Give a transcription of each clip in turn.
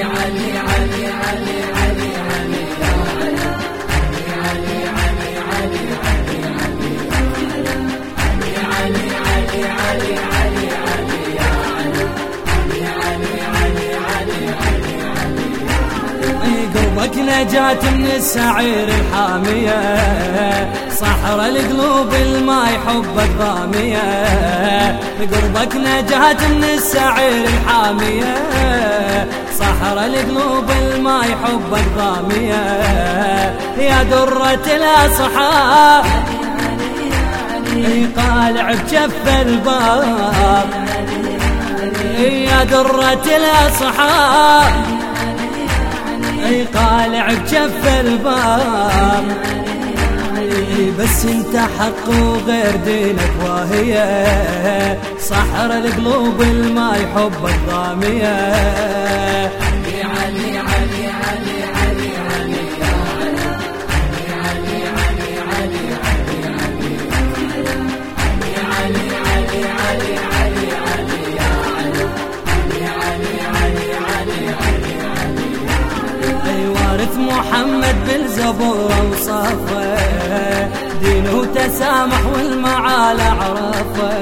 قلبك نجاة من السعير الحامية. صحر القلوب الما يحبك ضامية قربك نجاة من السعير الحامية. صحر القلوب الما يحبك ضامية يا درة الأصحاب قالع بجف الباب. يا درة الأصحاب أي قالع بجف الباب. بس انت حق وغير دينك واهية. صحر القلوب الما يحبك ضامية محمد بالزبور وصفه دينه تسامح والمعالى عرفه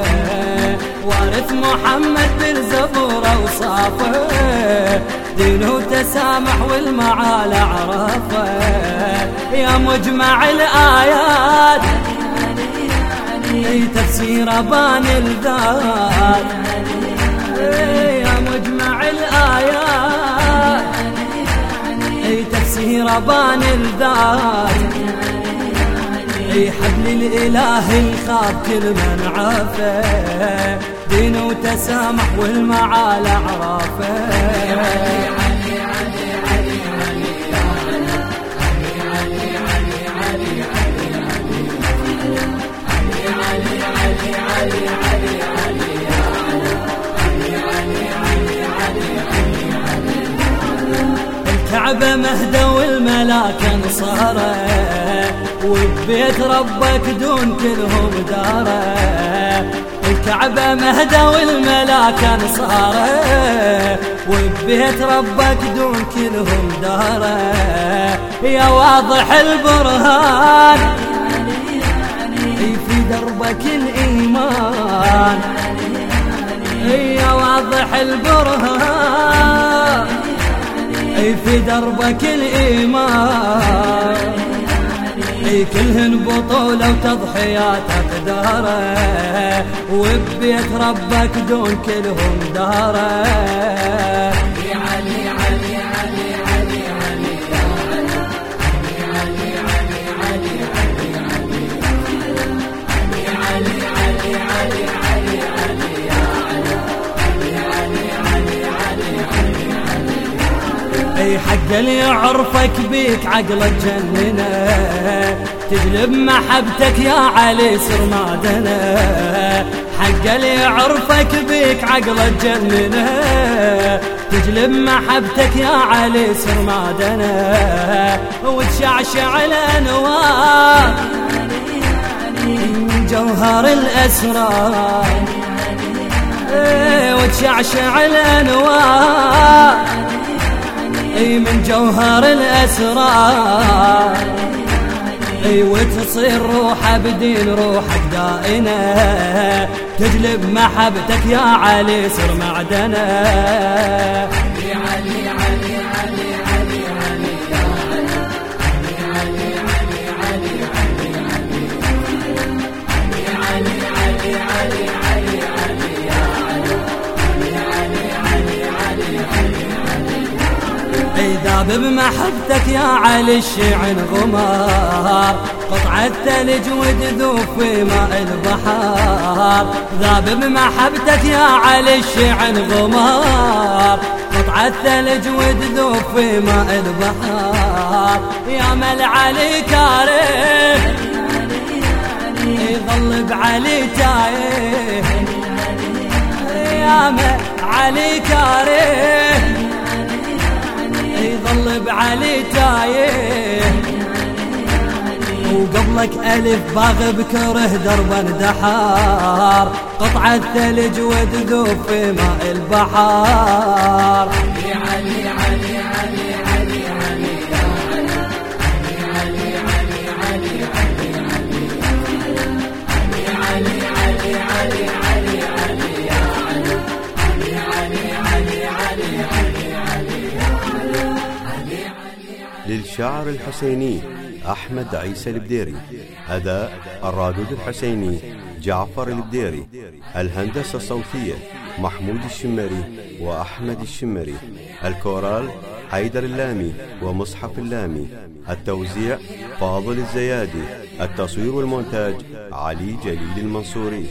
وارث محمد بالزبور وصفه دينه تسامح والمعالى عرفه يا مجمع الآيات تفسير بان الذات. تفسير بان الذات. إي حبل الاله يخاف كل من عافه دين وتسامح والمعالى عرافه الكعبة مهدى والملاك انصاره وببيت ربك دون كلهم داره. الكعبة مهدى والملاك انصاره وببيت ربك دون كلهم داره. يا واضح البرهان في دربك الإيمان. يا واضح البرهان. في دربك الإيمان. أي كلهن بطولة وتضحيات أقداره وببيت ربك دون كلهم دارة. حق اللي يعرفك بيك عقلك جننا تجلب محبتك يا علي سرمادنا حق اللي يعرفك بيك عقلك جننا تجلب محبتك يا علي سرمادنا وتشعشع الانوار جوهر الاسرار وتشعشع الانوار جوهر الأسرار. اي وتصير روحه بدين روحك دائنة. تجلب محبتك يا علي سر معدنة. علي علي. ذاب بمحبتك يا علي الشعن غمار. قطعة ثلج وتذوب في ماء البحار. ذاب بمحبتك يا علي الشعن غمار. قطعة ثلج وتذوب في ماء البحار. يا مل علي كاره يظل بعلي تايه يا مل علي كاره علي تايه وقبلك ألف باغ بكره دربا دحار قطعة ثلج وتذوب في ماء البحار. علي علي علي علي علي علي علي علي علي علي علي علي علي علي الشاعر الحسيني أحمد عيسى البديري. أداء الرادود الحسيني جعفر البديري الهندسة الصوتية محمود الشمري وأحمد الشمري الكورال حيدر اللامي ومصحف اللامي التوزيع فاضل الزيادي التصوير والمونتاج علي جليل المنصوري.